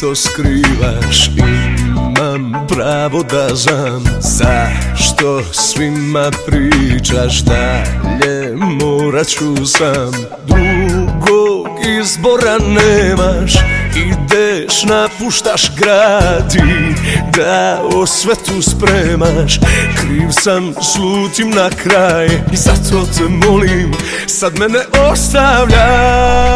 to skrivaš Imam pravo da znam Zašto svima pričaš dalje Morat ću sam. Drugog izbora nemaš Ideš, napuštaš grad i da svetu spremaš. Kriv sam, slutim na kraj i zato te molim Sad mene ostavljaj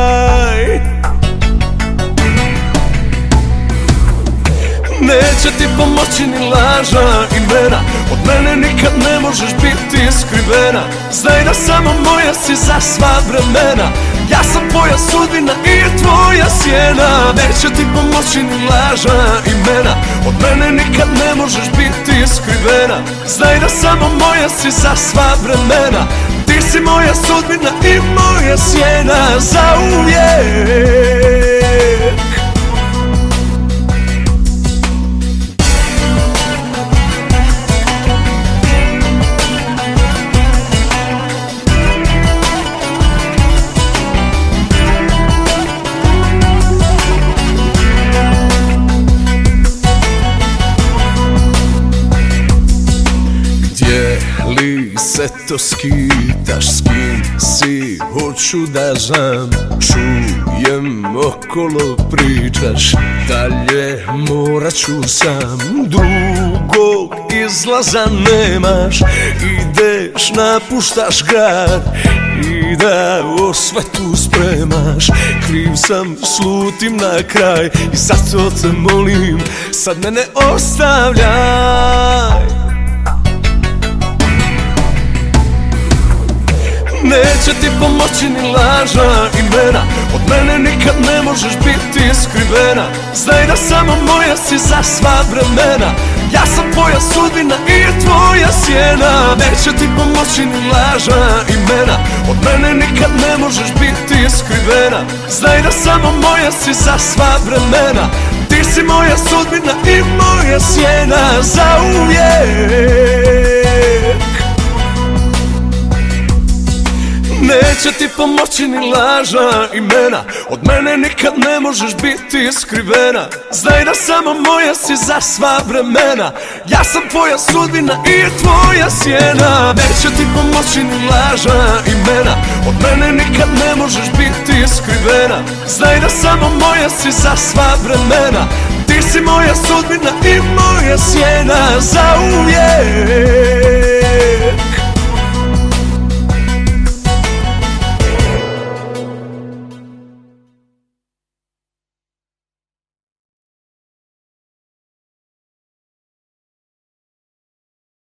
Neće ti pomoći ni lažna imena. Od mene nikad ne možeš biti skrivena Znaj da samo moja si za sva vremena. Ja sam tvoja sudbina i tvoja sjena. Neće ti pomoći ni lažna imena. Od mene nikad ne možeš biti skrivena Znaj da samo moja si za sva vremena. Ti si moja sudbina i moja sjena. Za se to skitaš s kim si Hoću da znam. Čujem okolo pričaš Dalje morat ću sam. Drugog izlaza nemaš Ideš napuštaš grad. I da svetu spremaš Kriv sam slutim na kraj. I zato te molim Sad mene ostavljaj Neće ti pomoći ni lažna imena. Od mene nikad ne možeš biti skrivena Znaj da samo moja si za sva vremena. Ja sam tvoja sudbina i tvoja sjena. Neće ti pomoći ni lažna imena. Od mene nikad ne možeš biti skrivena Znaj da samo moja si za sva vremena. Ti si moja sudbina i moja sjena Za Neće ti pomoći ni lažna imena. Od mene nikad ne možeš biti skrivena Znaj da samo moja si za sva vremena. Ja sam tvoja sudbina i tvoja sjena. Neće ti pomoći ni lažna imena. Od mene nikad ne možeš biti skrivena Znaj da samo moja si za sva vremena. Ti si moja sudbina i moja sjena. Za uvijek